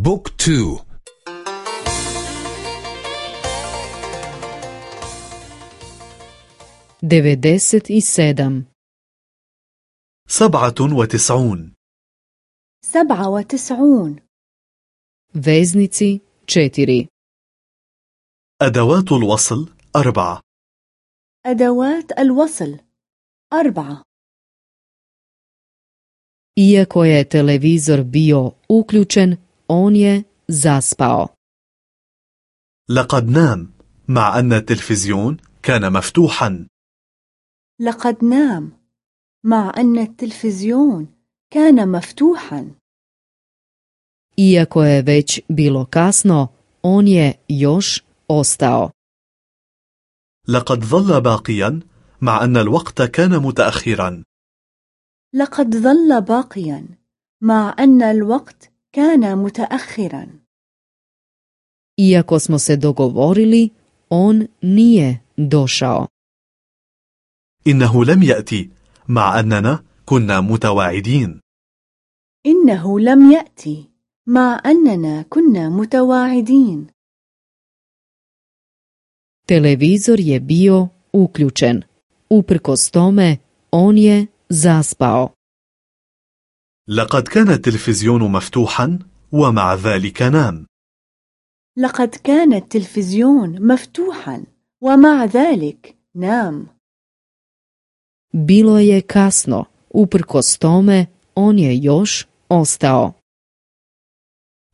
بوك تو. i sedam سبعة وتسعون. سبعة وتسعون. Četiri. أدوات الوصل أربعة. أدوات الوصل أربعة. Iako je televizor bio uključen, on je zaspao. لقد نام مع أن التلفزيون كان مفتوحا لقد نام مع أن التلفزيون كان مفتوحا Iako je već bilo kasno, on je još ostao. لقد ظل باقيا مع أن الوقت كان متأخرا لقد ظل باقيا مع أن الوقت كان متأخرا Iako smo se dogovorili, on nije došao. إنه لم يأتي مع أننا كنا متواعدين إنه لم يأتي مع أننا كنا متواعدين Televizor je bio uključen. Uprkos tome, on je zaspao. لقد كان التلفزيون مفتوحا ومع ذلك نام لقد كان التلفزيون مفتوحا ومع ذلك نام Bilo je kasno. Uprkos tome, on je još ostao.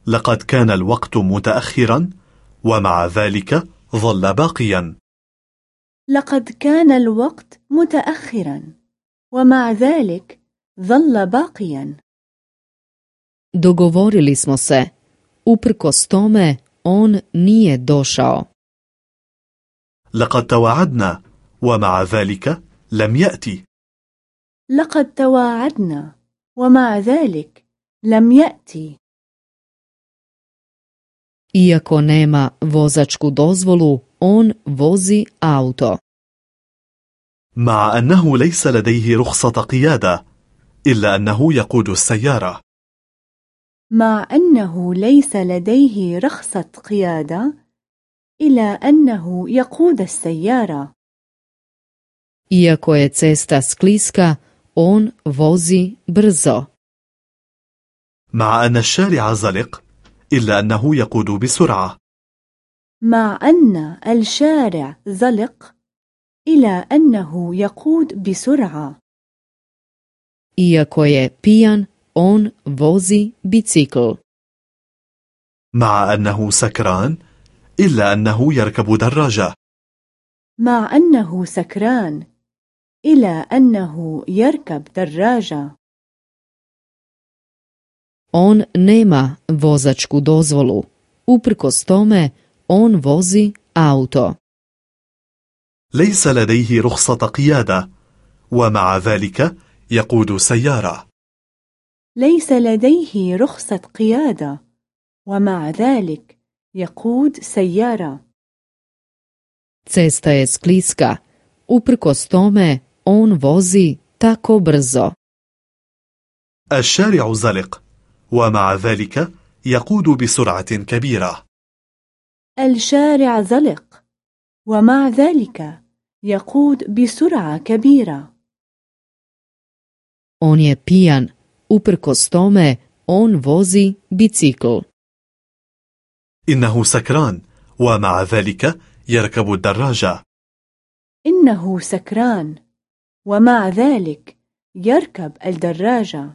لقد كان الوقت متأخرا ومع ذلك ظل باقيا لقد كان الوقت متأخرا ومع ذلك ظل باقيا Dogovorili smo se. Uprkos tome, on nije došao. لقد تواعدنا ومع ذلك لم يأتي لقد تواعدنا ومع ذلك لم يأتي Iako nema vozačku dozvolu, on vozi auto. مع أنه ليس لديه رخصة قيادة إلا أنه يقود السيارة مع أنه ليس لديه رخصة قيادة إلى أنه يقود السيارة. Iako je cesta skliska, on vozi brzo. مع أن الشارع زلق إلا أنه يقود بسرعة. مع أن الشارع زلق إلى أنه يقود بسرعة. Iako je pijan, on vozi bicikl. مع أنه سكران إلا أنه يركب دراجة مع أنه سكران إلى أنه يركب دراجة On nema vozačku dozvolu. Uprkos tome, on vozi auto. ليس لديه رخصة قيادة ومع ذلك يقود سيارة ليس لديه رخصة قيادة ومع ذلك يقود سيارة Cesta je skliska. Uprkos tome, on vozi tako brzo. الشارع زلق ومع ذلك يقود بسرعة كبيرة الشارع زلق ومع ذلك يقود بسرعة كبيرة On je pijan. Uprkos tome, on vozi bicikl. إنه سكران ومع ذلك يركب الدراجة إنه سكران ومع ذلك يركب الدراجة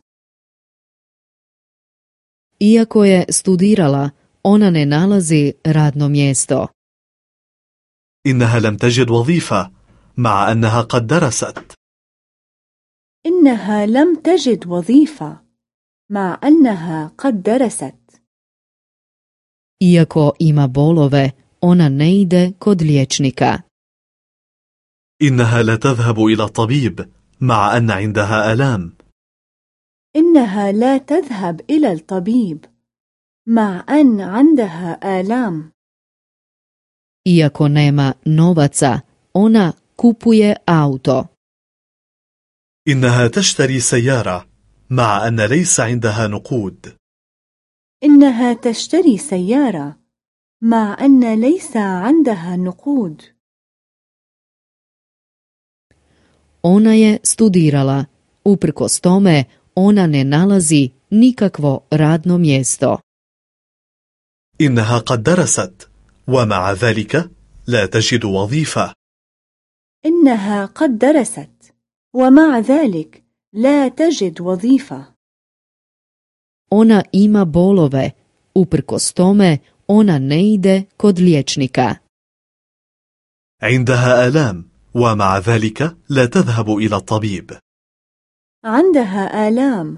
Iako je studirala, ona ne nalazi radno mjesto. إنها لم تجد وظيفة مع أنها قد درست إنها لم تجد وظيفة مع أنها قد درست Iako ima bolove, ona ne ide kod liječnika. إنها لا تذهب إلى الطبيب مع أن عندها آلام إنها لا تذهب إلى الطبيب مع أن عندها آلام Iako nema novaca, ona kupuje auto. إنها تشتري سيارة مع أن ليس عندها نقود إنها تشتري سيارة مع أن ليس عندها نقود Ona je studirala. Uprkos tome, ona ne nalazi nikakvo radno mjesto. إنها قد درست ومع ذلك لا تجد وظيفة إنها قد درست ومع ذلك لا تجد وظيفة Ona ima bolove. Uprkos tome, ona ne ide kod liječnika. عندها آلام ومع ذلك لا تذهب إلى الطبيب عندها آلام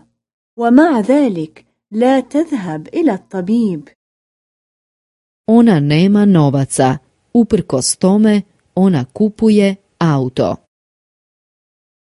ومع ذلك لا تذهب إلى الطبيب Ona nema novaca. Uprkos tome, ona kupuje auto.